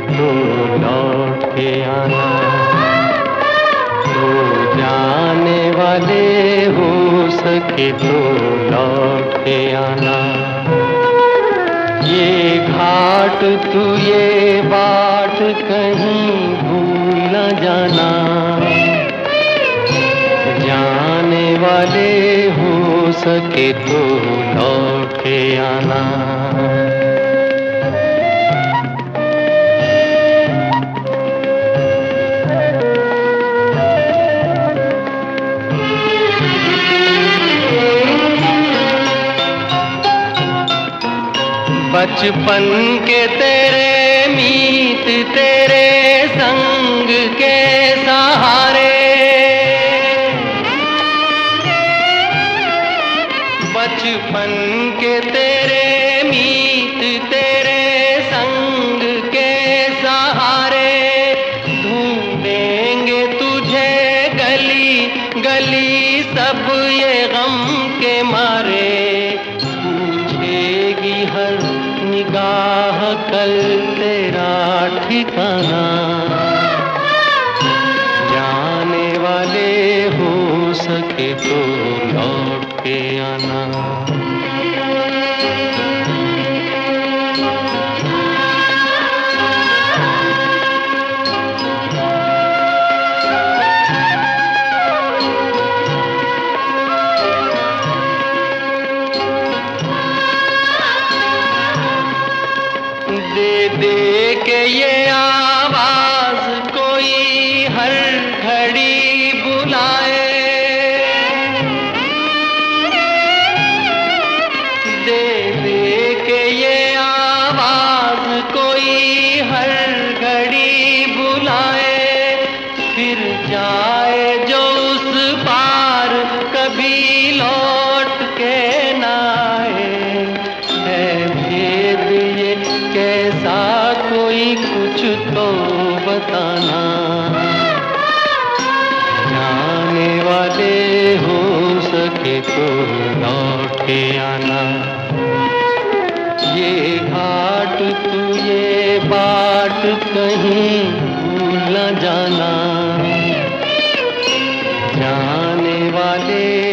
तो लौट के आना। हो जाने वाले हो सके तो लौट के आना। ये घाट तू ये बाट कहीं भूल न जाना। जाने वाले हो सके तो लौट के आना। बचपन के तेरे, मीत तेरे संग के सहारे। बचपन के तेरे, मीत तेरे संग के सहारे। ढूंढेंगे तुझे गली गली सब ये गम के मारे। पूछेगी हर निगाह कल तेरा ठिकाना। जाने वाले हो सके तो दे के ये आवाज़ भी कुछ तो बताना। जाने वाले हो सके तो लौट के आना। ये घाट तू, ये बाट कहीं भूल न जाना। जाने वाले